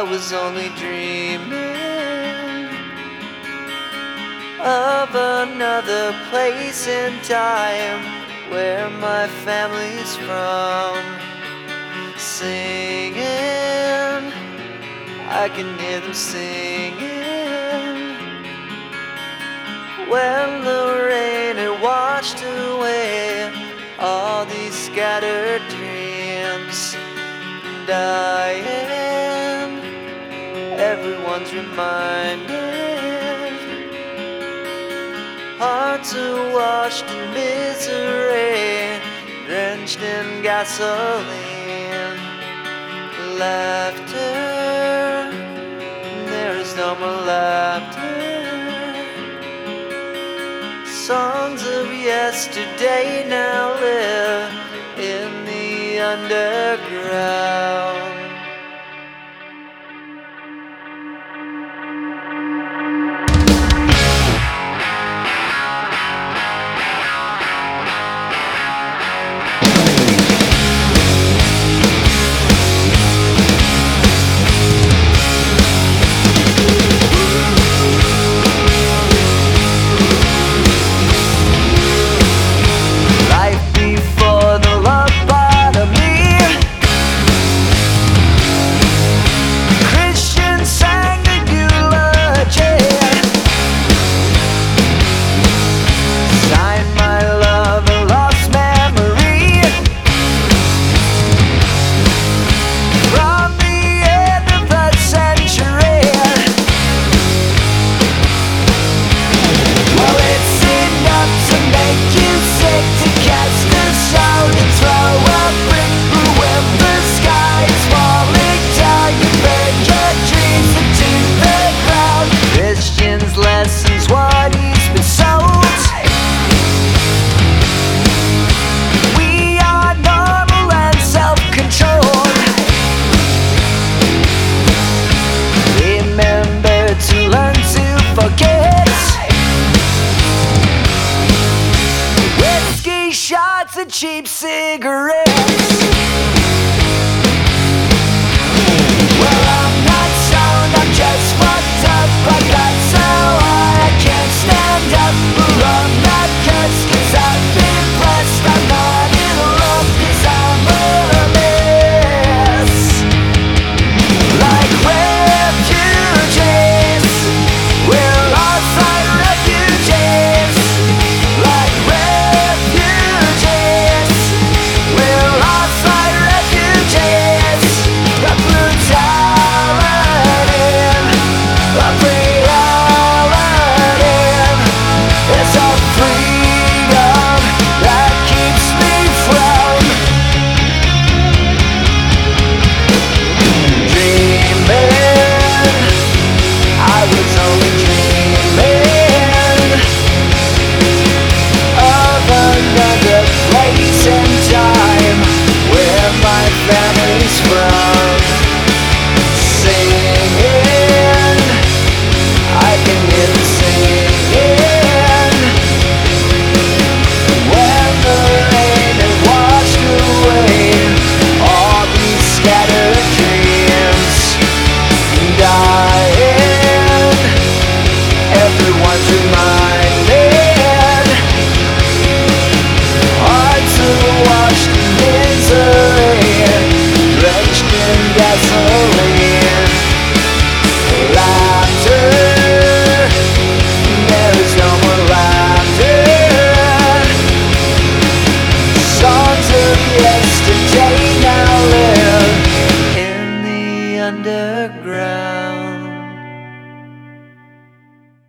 I was only dreaming of another place and time where my family's from. Singing, I can hear them singing when the rain had washed away all these scattered dreams dying everyone's reminded hearts are washed in misery drenched in gasoline. Laughter there is no more laughter. Songs of yesterday now live in the underground.